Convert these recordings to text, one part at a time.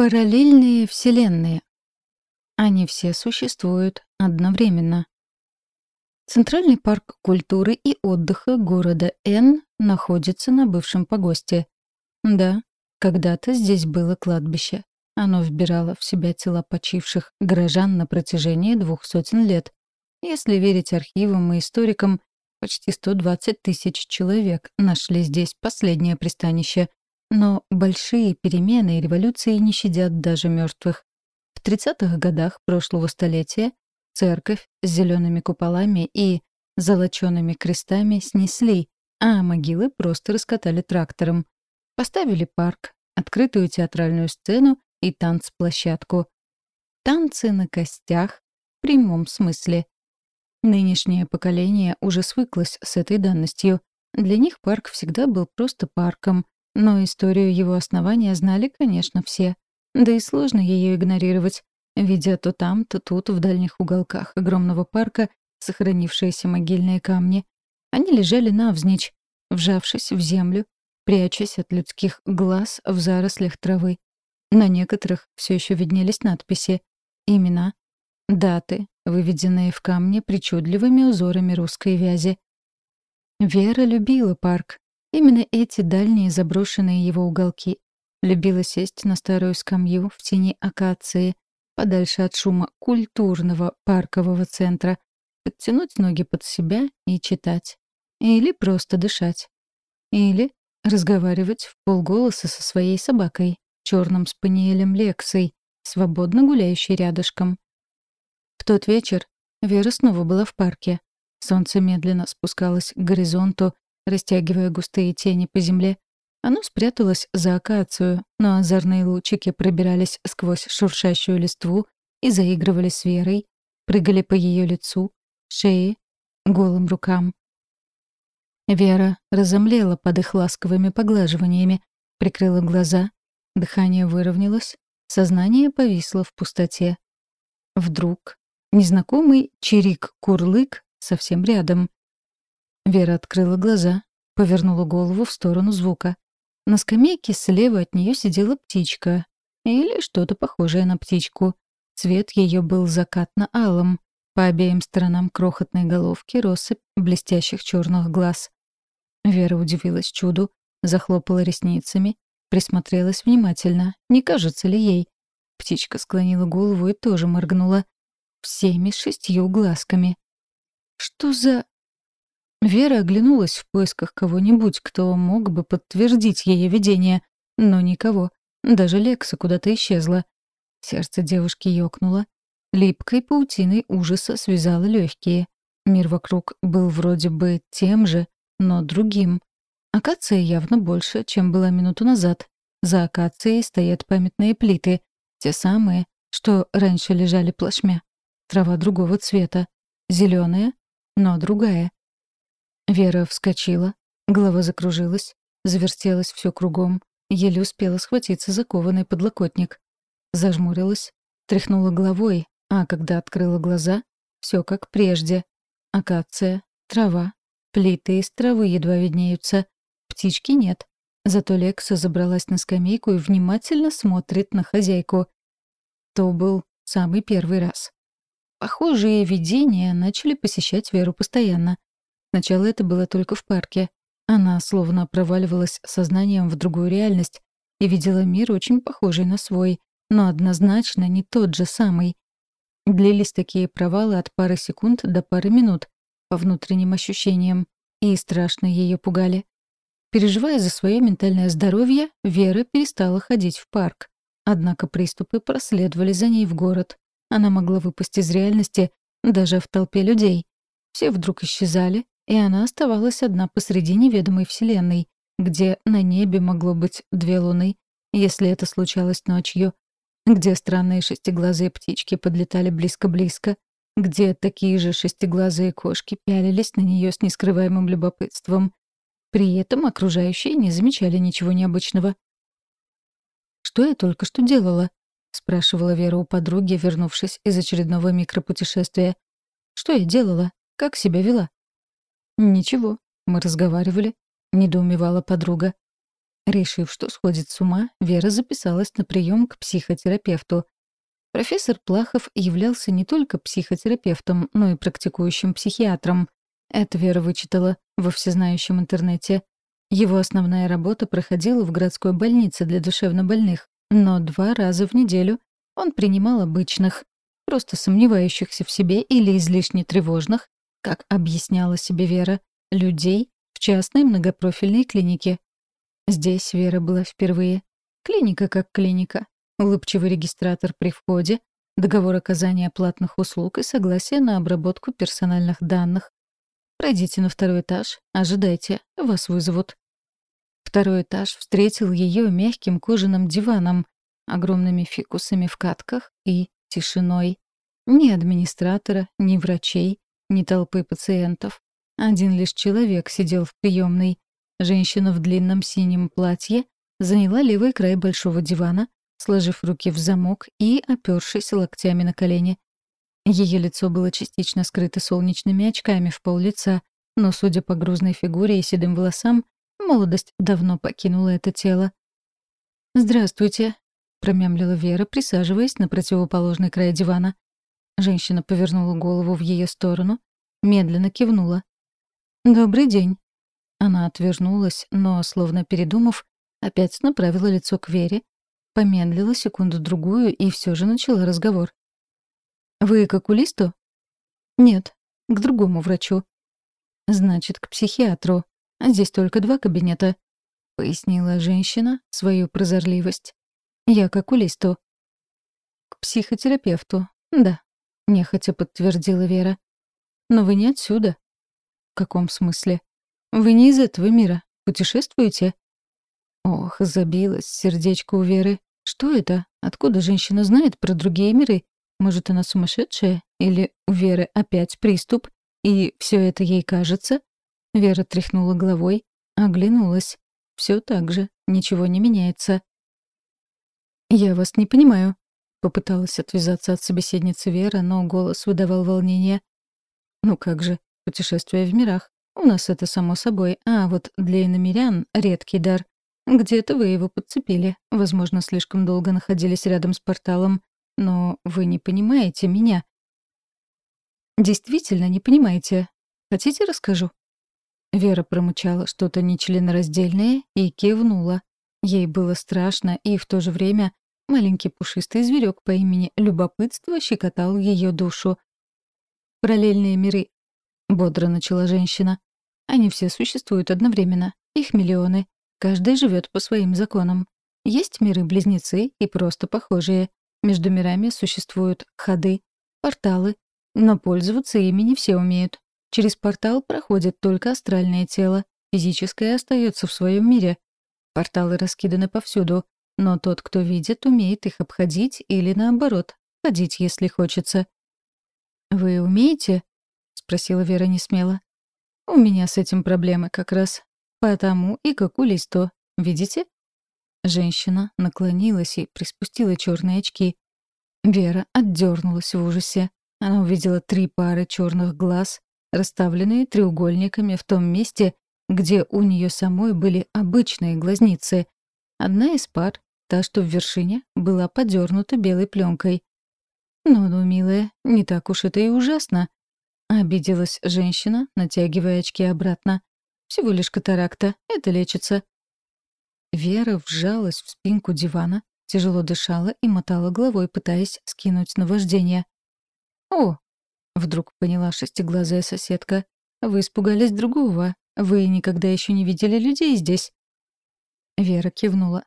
Параллельные вселенные. Они все существуют одновременно. Центральный парк культуры и отдыха города Н находится на бывшем погосте. Да, когда-то здесь было кладбище. Оно вбирало в себя тела почивших горожан на протяжении двух сотен лет. Если верить архивам и историкам, почти 120 тысяч человек нашли здесь последнее пристанище. Но большие перемены и революции не щадят даже мертвых. В 30-х годах прошлого столетия церковь с зелеными куполами и золочеными крестами снесли, а могилы просто раскатали трактором. Поставили парк, открытую театральную сцену и танцплощадку. Танцы на костях в прямом смысле. Нынешнее поколение уже свыклось с этой данностью. Для них парк всегда был просто парком, но историю его основания знали, конечно, все. Да и сложно ее игнорировать, видя то там, то тут, в дальних уголках огромного парка, сохранившиеся могильные камни. Они лежали навзничь, вжавшись в землю, прячась от людских глаз в зарослях травы. На некоторых все еще виднелись надписи, имена, даты, выведенные в камне причудливыми узорами русской вязи. Вера любила парк. Именно эти дальние заброшенные его уголки. Любила сесть на старую скамью в тени акации, подальше от шума культурного паркового центра, подтянуть ноги под себя и читать. Или просто дышать. Или разговаривать в полголоса со своей собакой, черным спаниелем Лексой, свободно гуляющей рядышком. В тот вечер Вера снова была в парке. Солнце медленно спускалось к горизонту, растягивая густые тени по земле. Оно спряталось за акацию, но озорные лучики пробирались сквозь шуршащую листву и заигрывали с Верой, прыгали по ее лицу, шее, голым рукам. Вера разомлела под их ласковыми поглаживаниями, прикрыла глаза, дыхание выровнялось, сознание повисло в пустоте. Вдруг незнакомый чирик-курлык совсем рядом. Вера открыла глаза, повернула голову в сторону звука. На скамейке слева от нее сидела птичка. Или что-то похожее на птичку. Цвет ее был закатно-алым. По обеим сторонам крохотной головки россыпь блестящих черных глаз. Вера удивилась чуду, захлопала ресницами, присмотрелась внимательно, не кажется ли ей. Птичка склонила голову и тоже моргнула. Всеми шестью глазками. Что за... Вера оглянулась в поисках кого-нибудь, кто мог бы подтвердить ее видение, но никого. Даже Лекса куда-то исчезла. Сердце девушки ёкнуло. Липкой паутиной ужаса связала легкие. Мир вокруг был вроде бы тем же, но другим. Акация явно больше, чем была минуту назад. За акацией стоят памятные плиты, те самые, что раньше лежали плашмя. Трава другого цвета, зеленая, но другая. Вера вскочила, голова закружилась, завертелась все кругом, еле успела схватиться за кованый подлокотник. Зажмурилась, тряхнула головой, а когда открыла глаза, все как прежде. Акация, трава, Плиты из травы едва виднеются. Птички нет. Зато Лекса забралась на скамейку и внимательно смотрит на хозяйку. То был самый первый раз. Похожие видения начали посещать Веру постоянно. Сначала это было только в парке. Она словно проваливалась сознанием в другую реальность и видела мир очень похожий на свой, но однозначно не тот же самый. Длились такие провалы от пары секунд до пары минут, по внутренним ощущениям, и страшно ее пугали. Переживая за свое ментальное здоровье, Вера перестала ходить в парк. Однако приступы проследовали за ней в город. Она могла выпасть из реальности даже в толпе людей. Все вдруг исчезали, и она оставалась одна посреди неведомой вселенной, где на небе могло быть две луны, если это случалось ночью, где странные шестиглазые птички подлетали близко-близко, где такие же шестиглазые кошки пялились на нее с нескрываемым любопытством. При этом окружающие не замечали ничего необычного. «Что я только что делала?» — спрашивала Вера у подруги, вернувшись из очередного микропутешествия. «Что я делала? Как себя вела?» «Ничего, мы разговаривали», — недоумевала подруга. Решив, что сходит с ума, Вера записалась на прием к психотерапевту. Профессор Плахов являлся не только психотерапевтом, но и практикующим психиатром. Это Вера вычитала во всезнающем интернете. Его основная работа проходила в городской больнице для душевнобольных, но два раза в неделю он принимал обычных, просто сомневающихся в себе или излишне тревожных, как объясняла себе Вера, людей в частной многопрофильной клинике. Здесь Вера была впервые. Клиника как клиника. Улыбчивый регистратор при входе, договор оказания платных услуг и согласие на обработку персональных данных. Пройдите на второй этаж, ожидайте, вас вызовут. Второй этаж встретил ее мягким кожаным диваном, огромными фикусами в катках и тишиной. Ни администратора, ни врачей, ни толпы пациентов. Один лишь человек сидел в приемной. Женщина в длинном синем платье заняла левый край большого дивана, сложив руки в замок и опёршись локтями на колени. Ее лицо было частично скрыто солнечными очками в пол лица, но, судя по грузной фигуре и седым волосам, молодость давно покинула это тело. «Здравствуйте», — промямлила Вера, присаживаясь на противоположный край дивана. Женщина повернула голову в ее сторону, медленно кивнула. «Добрый день». Она отвернулась, но, словно передумав, опять направила лицо к Вере, помедлила секунду-другую и все же начала разговор. «Вы к окулисту?» «Нет, к другому врачу». «Значит, к психиатру. Здесь только два кабинета», — пояснила женщина свою прозорливость. «Я к окулисту». «К психотерапевту, да», — нехотя подтвердила Вера. «Но вы не отсюда». «В каком смысле? Вы не из этого мира. Путешествуете?» Ох, забилось сердечко у Веры. Что это? Откуда женщина знает про другие миры? Может, она сумасшедшая? Или у Веры опять приступ? И все это ей кажется? Вера тряхнула головой, оглянулась. Все так же, ничего не меняется. «Я вас не понимаю», — попыталась отвязаться от собеседницы Вера, но голос выдавал волнение. «Ну как же, путешествие в мирах. У нас это само собой, а вот для иномирян — редкий дар. Где-то вы его подцепили, возможно, слишком долго находились рядом с порталом. Но вы не понимаете меня. Действительно не понимаете. Хотите, расскажу? Вера промычала что-то нечленораздельное и кивнула. Ей было страшно, и в то же время маленький пушистый зверек по имени Любопытство щекотал ее душу. «Параллельные миры», — бодро начала женщина. «Они все существуют одновременно. Их миллионы. Каждый живет по своим законам. Есть миры-близнецы и просто похожие. Между мирами существуют ходы, порталы, но пользоваться ими не все умеют. Через портал проходит только астральное тело, физическое остается в своем мире. Порталы раскиданы повсюду, но тот, кто видит, умеет их обходить или, наоборот, ходить, если хочется. «Вы умеете?» — спросила Вера несмело. «У меня с этим проблемы как раз. Потому и как у. Видите?» Женщина наклонилась и приспустила черные очки. Вера отдернулась в ужасе. Она увидела три пары черных глаз, расставленные треугольниками в том месте, где у нее самой были обычные глазницы. Одна из пар, та, что в вершине, была подернута белой пленкой. «Ну-ну, милая, не так уж это и ужасно», — обиделась женщина, натягивая очки обратно. «Всего лишь катаракта, это лечится. Вера вжалась в спинку дивана, тяжело дышала и мотала головой, пытаясь скинуть наваждение. «О!» — вдруг поняла шестиглазая соседка. «Вы испугались другого. Вы никогда еще не видели людей здесь?» Вера кивнула.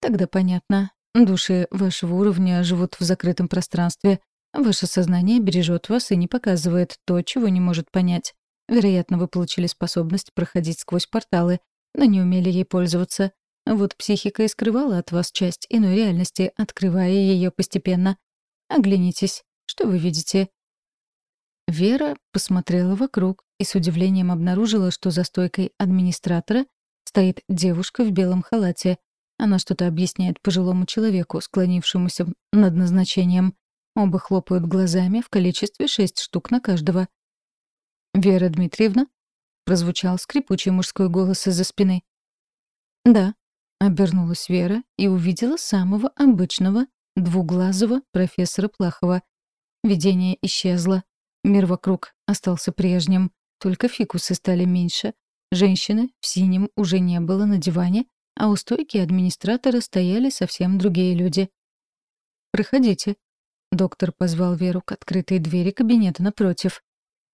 «Тогда понятно. Души вашего уровня живут в закрытом пространстве. Ваше сознание бережет вас и не показывает то, чего не может понять. Вероятно, вы получили способность проходить сквозь порталы, но не умели ей пользоваться. Вот психика и скрывала от вас часть иной реальности, открывая ее постепенно. Оглянитесь, что вы видите? Вера посмотрела вокруг и с удивлением обнаружила, что за стойкой администратора стоит девушка в белом халате. Она что-то объясняет пожилому человеку, склонившемуся над назначением. Оба хлопают глазами в количестве шесть штук на каждого. «Вера Дмитриевна?» — прозвучал скрипучий мужской голос из-за спины. «Да», Обернулась Вера и увидела самого обычного, двуглазого профессора Плахова. Видение исчезло. Мир вокруг остался прежним, только фикусы стали меньше. Женщины в синем уже не было на диване, а у стойки администратора стояли совсем другие люди. «Проходите». Доктор позвал Веру к открытой двери кабинета напротив.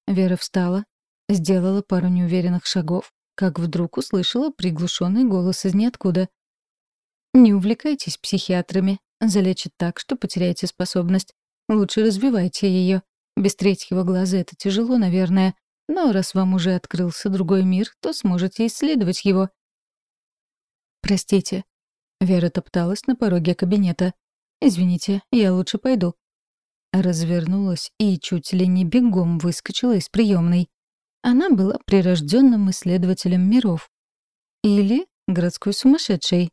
Вера встала, сделала пару неуверенных шагов, как вдруг услышала приглушенный голос из ниоткуда. «Не увлекайтесь психиатрами. Залечат так, что потеряете способность. Лучше развивайте ее. Без третьего глаза это тяжело, наверное. Но раз вам уже открылся другой мир, то сможете исследовать его. «Простите». Вера топталась на пороге кабинета. «Извините, я лучше пойду». Развернулась и чуть ли не бегом выскочила из приемной. Она была прирожденным исследователем миров. Или городской сумасшедшей.